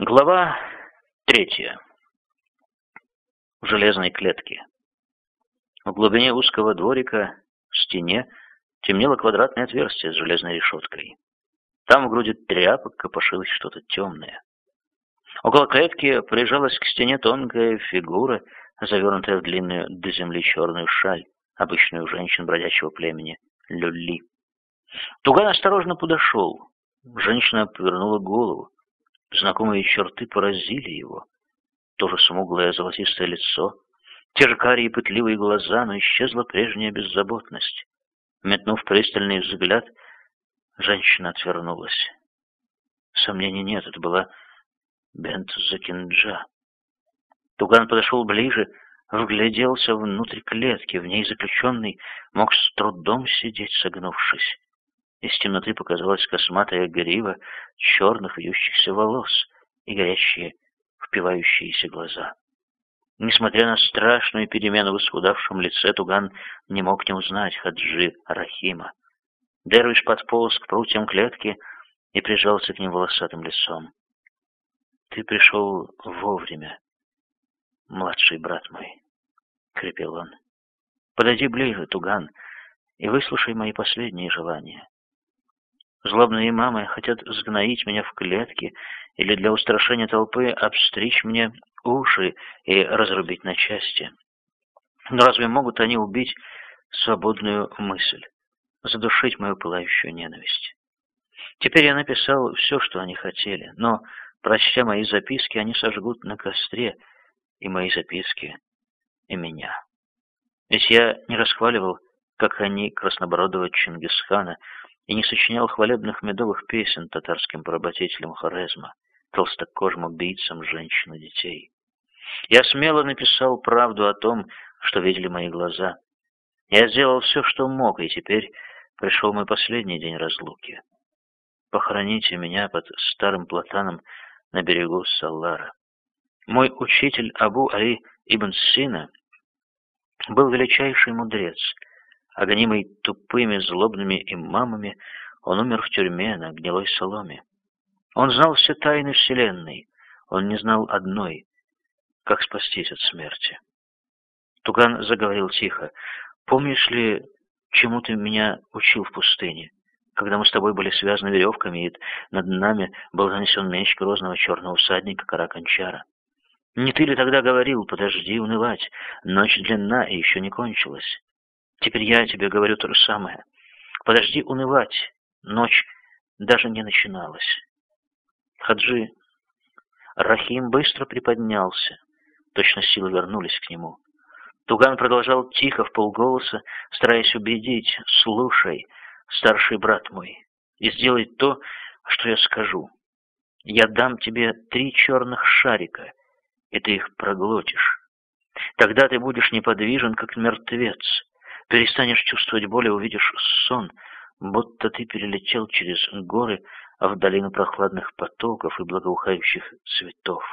Глава третья. В железной клетке. В глубине узкого дворика, в стене, темнело квадратное отверстие с железной решеткой. Там в груди тряпок копошилось что-то темное. Около клетки прижалась к стене тонкая фигура, завернутая в длинную до земли черную шаль, обычную женщин бродячего племени, люли. Туган осторожно подошел. Женщина повернула голову. Знакомые черты поразили его. Тоже смуглое золотистое лицо, те же карие пытливые глаза, но исчезла прежняя беззаботность. Метнув пристальный взгляд, женщина отвернулась. Сомнений нет, это была Бент Закинджа. Туган подошел ближе, вгляделся внутрь клетки. В ней заключенный мог с трудом сидеть, согнувшись. Из темноты показалась косматая грива черных вьющихся волос и горящие, впивающиеся глаза. Несмотря на страшную перемену в исхудавшем лице, Туган не мог не узнать Хаджи Рахима. Дервиш подполз к прутьям клетки и прижался к ним волосатым лицом. «Ты пришел вовремя, младший брат мой», — крепел он. «Подойди ближе, Туган, и выслушай мои последние желания. Злобные мамы хотят сгноить меня в клетке или для устрашения толпы обстричь мне уши и разрубить на части. Но разве могут они убить свободную мысль, задушить мою пылающую ненависть? Теперь я написал все, что они хотели, но, прочтя мои записки, они сожгут на костре и мои записки, и меня. Ведь я не расхваливал, как они краснобородого Чингисхана, и не сочинял хвалебных медовых песен татарским поработителям Хорезма, толстокожим убийцам женщин и детей. Я смело написал правду о том, что видели мои глаза. Я сделал все, что мог, и теперь пришел мой последний день разлуки. Похороните меня под старым платаном на берегу Саллара. Мой учитель Абу Али Ибн Сина был величайший мудрец — Огнимый тупыми злобными имамами, он умер в тюрьме на гнилой соломе. Он знал все тайны Вселенной, он не знал одной — как спастись от смерти. Туган заговорил тихо. «Помнишь ли, чему ты меня учил в пустыне, когда мы с тобой были связаны веревками, и над нами был занесен меч грозного черного всадника Караканчара? Не ты ли тогда говорил, подожди унывать, ночь длинна и еще не кончилась?» Теперь я тебе говорю то же самое. Подожди унывать. Ночь даже не начиналась. Хаджи Рахим быстро приподнялся. Точно силы вернулись к нему. Туган продолжал тихо, в полголоса, стараясь убедить, «Слушай, старший брат мой, и сделай то, что я скажу. Я дам тебе три черных шарика, и ты их проглотишь. Тогда ты будешь неподвижен, как мертвец, Перестанешь чувствовать боль и увидишь сон, будто ты перелетел через горы в долину прохладных потоков и благоухающих цветов.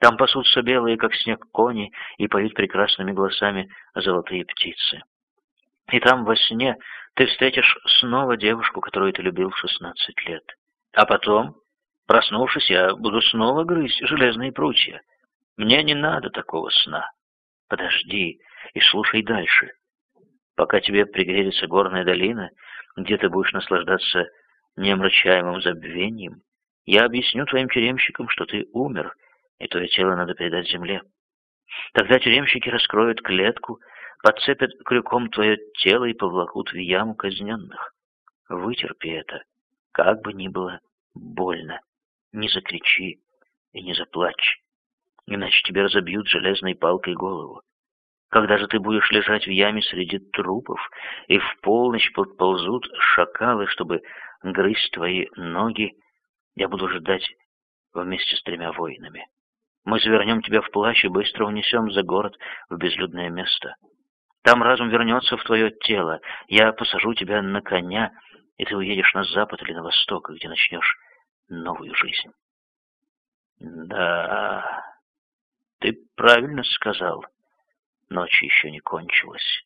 Там пасутся белые, как снег, кони и поют прекрасными голосами золотые птицы. И там во сне ты встретишь снова девушку, которую ты любил в шестнадцать лет. А потом, проснувшись, я буду снова грызть железные прутья. Мне не надо такого сна. Подожди и слушай дальше пока тебе пригрелится горная долина, где ты будешь наслаждаться неомрачаемым забвением, я объясню твоим тюремщикам, что ты умер, и твое тело надо передать земле. Тогда тюремщики раскроют клетку, подцепят крюком твое тело и повлакут в яму казненных. Вытерпи это, как бы ни было больно. Не закричи и не заплачь, иначе тебе разобьют железной палкой голову. Когда же ты будешь лежать в яме среди трупов, и в полночь подползут шакалы, чтобы грызть твои ноги, я буду ждать вместе с тремя воинами. Мы завернем тебя в плащ и быстро унесем за город в безлюдное место. Там разум вернется в твое тело. Я посажу тебя на коня, и ты уедешь на запад или на восток, где начнешь новую жизнь. Да, ты правильно сказал. Ночь еще не кончилась.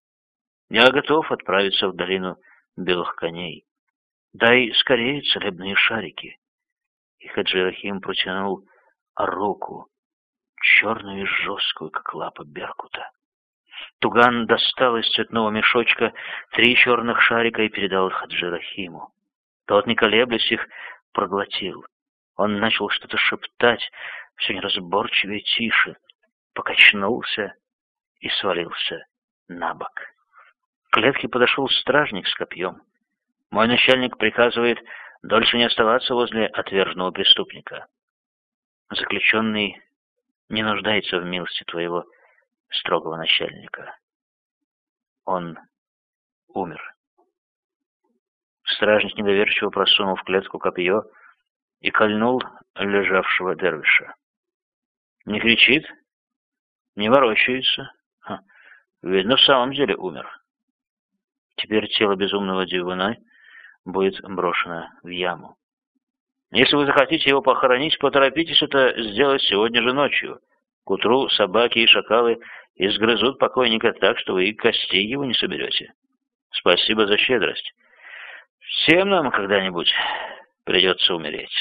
Я готов отправиться в долину белых коней. Дай скорее целебные шарики. И Хаджи Рахим протянул руку, черную и жесткую, как лапа Беркута. Туган достал из цветного мешочка три черных шарика и передал их Хаджирахиму. Тот, не колеблясь их, проглотил. Он начал что-то шептать, все неразборчивее тише, покачнулся и свалился на бок. К клетке подошел стражник с копьем. Мой начальник приказывает дольше не оставаться возле отверженного преступника. Заключенный не нуждается в милости твоего строгого начальника. Он умер. Стражник недоверчиво просунул в клетку копье и кольнул лежавшего дервиша. Не кричит, не ворочается. Ха, видно, в самом деле умер. Теперь тело безумного дивана будет брошено в яму. Если вы захотите его похоронить, поторопитесь это сделать сегодня же ночью. К утру собаки и шакалы изгрызут покойника так, что вы и костей его не соберете. Спасибо за щедрость. Всем нам когда-нибудь придется умереть.